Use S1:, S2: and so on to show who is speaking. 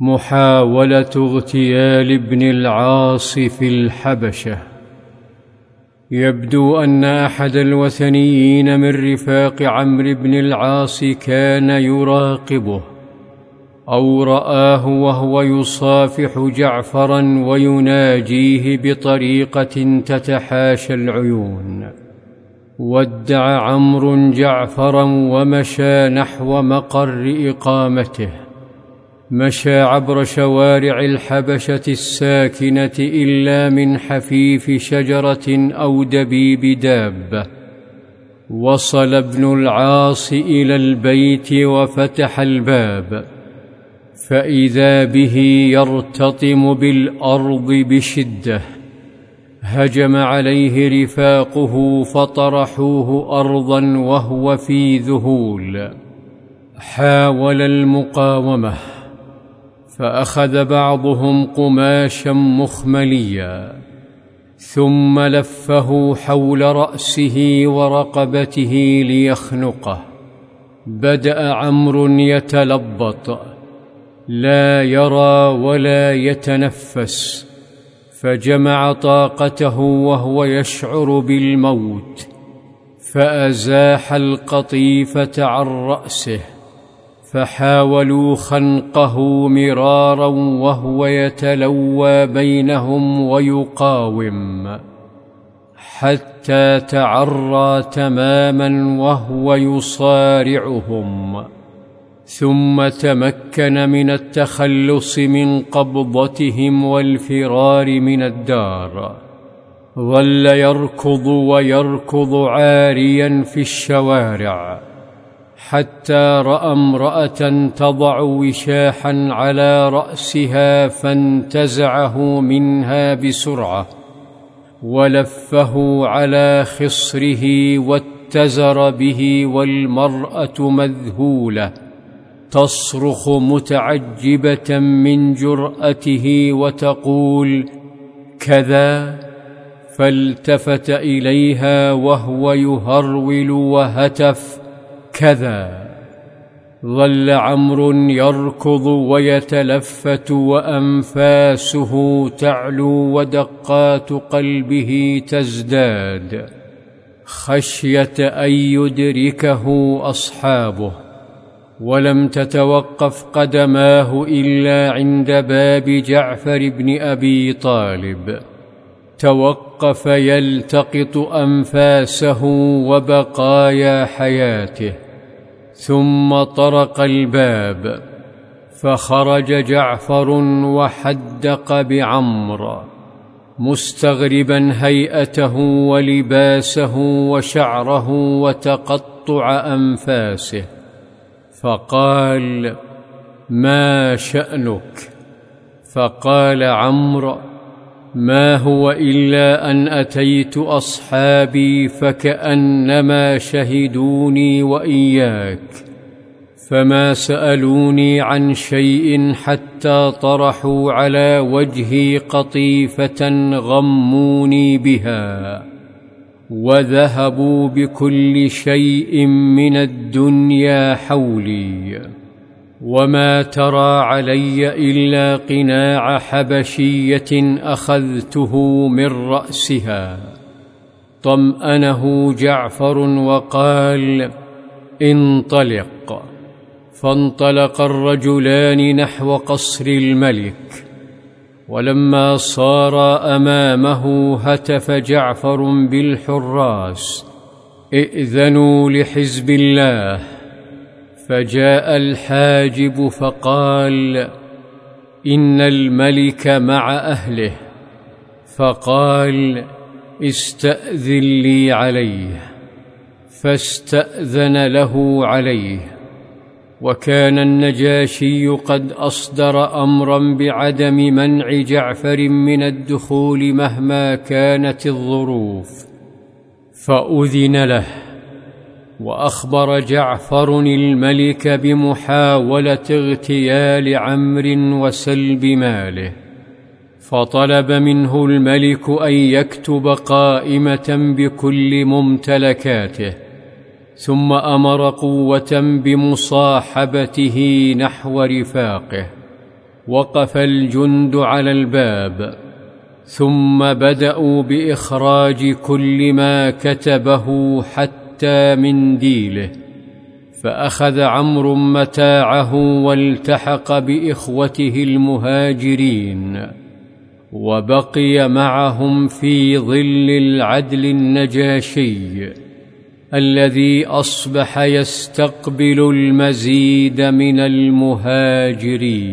S1: محاولة اغتيال ابن العاص في الحبشة. يبدو أن أحد الوثنيين من رفاق عمرو بن العاص كان يراقبه أو رآه وهو يصافح جعفرا ويناجيه بطريقة تتحاشى العيون. ودع عمرو جعفرا ومشى نحو مقر إقامته. مشى عبر شوارع الحبشة الساكنة إلا من حفيف شجرة أو دبيب دابة. وصل ابن العاص إلى البيت وفتح الباب. فإذا به يرتطم بالأرض بشدة. هجم عليه رفاقه فطرحوه أرضا وهو في ذهول. حاول المقاومة. فأخذ بعضهم قماشا مخمليا ثم لفه حول رأسه ورقبته ليخنقه. بدأ عمرو يتلبط لا يرى ولا يتنفس فجمع طاقته وهو يشعر بالموت فأزاح القطيفة عن رأسه. فحاولوا خنقه مرارا وهو يتلوى بينهم ويقاوم حتى تعرى تماما وهو يصارعهم. ثم تمكن من التخلص من قبضتهم والفرار من الدار. ظل يركض ويركض عاريا في الشوارع. حتى رأى امرأة تضع وشاحا على رأسها فانتزعه منها بسرعة ولفه على خصره واتزر به والمرأة مذهولة تصرخ متعجبة من جرأته وتقول كذا؟ فالتفت إليها وهو يهرول وهتف كذا. ظل عمرو يركض ويتلفت وأنفاسه تعلو ودقات قلبه تزداد. خشية أن يدركه أصحابه. ولم تتوقف قدماه إلا عند باب جعفر بن أبي طالب. توقف يلتقط أنفاسه وبقايا حياته. ثم طرق الباب فخرج جعفر وحدق بعمر مستغربا هيئته ولباسه وشعره وتقطع أنفاسه فقال ما شأنك؟ فقال عمرو ما هو إلا أن أتيت أصحابي فكأنما شهدوني وإياك فما سألوني عن شيء حتى طرحوا على وجهي قطيفة غموني بها وذهبوا بكل شيء من الدنيا حولي. وما ترى علي الا قناع حبشيه اخذته من راسها طمانه جعفر وقال انطلق فانطلق الرجلان نحو قصر الملك ولما صار أمامه هتف جعفر بالحراس ائذنوا لحزب الله. فجاء الحاجب فقال إن الملك مع أهله. فقال استأذن لي عليه. فاستأذن له عليه. وكان النجاشي قد أصدر أمرا بعدم منع جعفر من الدخول مهما كانت الظروف. فأذن له. وأخبر جعفر الملك بمحاولة اغتيال عمرو وسلب ماله فطلب منه الملك أن يكتب قائمة بكل ممتلكاته ثم أمر قوة بمصاحبته نحو رفاقه وقف الجند على الباب ثم بدأوا بإخراج كل ما كتبه حتى منديله فأخذ عمرو متاعه والتحق بإخوته المهاجرين وبقي معهم في ظل العدل النجاشي الذي أصبح يستقبل المزيد من المهاجرين.